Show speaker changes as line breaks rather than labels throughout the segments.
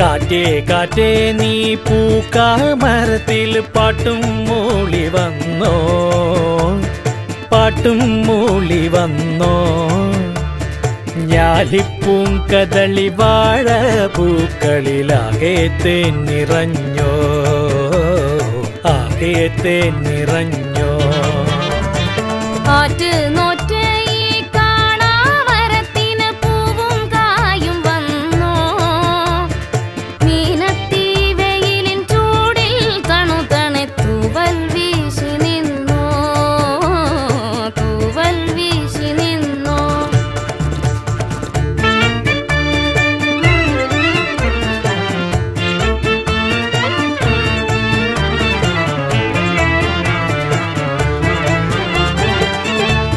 കാറ്റേ കാറ്റേ നീ പൂക്കാമരത്തിൽ പാട്ടും മൂളി വന്നോ? പാട്ടും മൂളി വന്നോ? ഞാലിപ്പൂം കദളി വാഴ പൂക്കളിലാകെ തേൻ നിറഞ്ഞോ ആകെ തേൻ നിറഞ്ഞോ
ആറ്റ്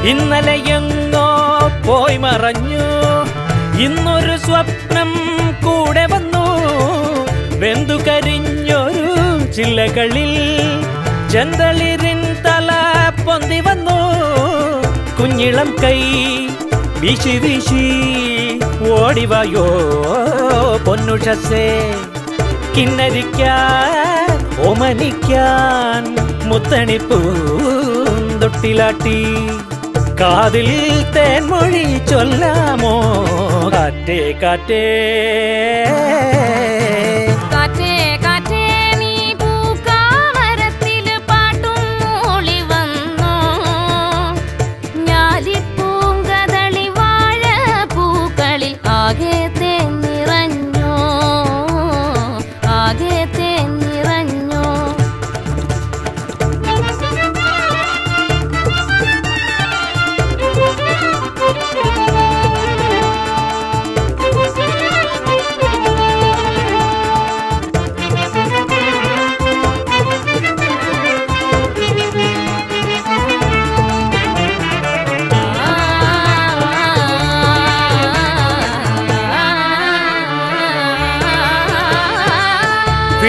ഇന്നലെ എങ്ങോ പോയി മറഞ്ഞു. ഇന്നൊരു സ്വപ്നം കൂടെ വന്നു. വെന്തു കരിഞ്ഞൊരു ചില്ലകളിൽ ചെന്തളിരിൻ തല പൊന്തി വന്നു. കുഞ്ഞിളം കൈ വീശി വീശി ഓടിവായോ പൊന്നുഷസേ. കിന്നരിക്കാൻ ഓമനിക്കാൻ മുത്തണിപ്പൂന്തൊട്ടിലാട്ടി കാതിൽ തേൻമൊഴി ചൊല്ലാമോ? കാറ്റേ കാറ്റേ.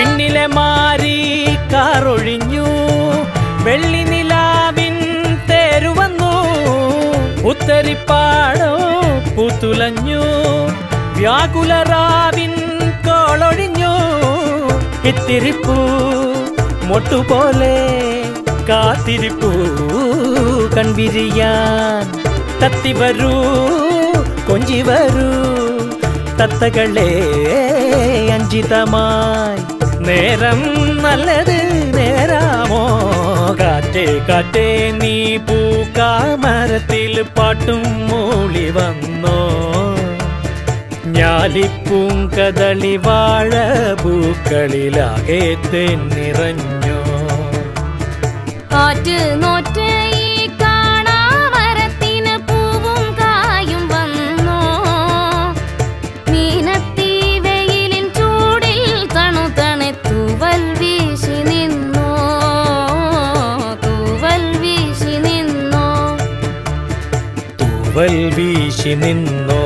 പിന്നിലെ മാറി കാറൊഴിഞ്ഞു. വെള്ളി നിലാവിൻ തേരുവന്നു ഉത്തരിപ്പാടോ പൂത്തുലഞ്ഞു. വ്യാകുലറാവിൻ കോളൊഴിഞ്ഞു. ഇത്തിരിപ്പൂ മൊട്ടുപോലെ കാത്തിരിപ്പൂ. കൺവിരിയാൻ തത്തി വരൂ കൊഞ്ചി വരൂ. തത്തകളെ അഞ്ചിതമായി നേരം നല്ലത് നേരാമോ? കാറ്റേ കാറ്റേ നീ പൂക്കാമരത്തിൽ പാട്ടും മൂളി വന്നോ? ഞാലിപ്പൂം കദളി വാഴ പൂക്കളിലാകെ നിറഞ്ഞോ
ആറ്റ് നോറ്റ്
തൂവൽ വീശി നിന്നോ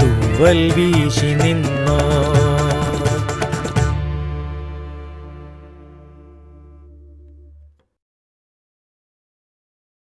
തൂവൽ വീശി നിന്നോ.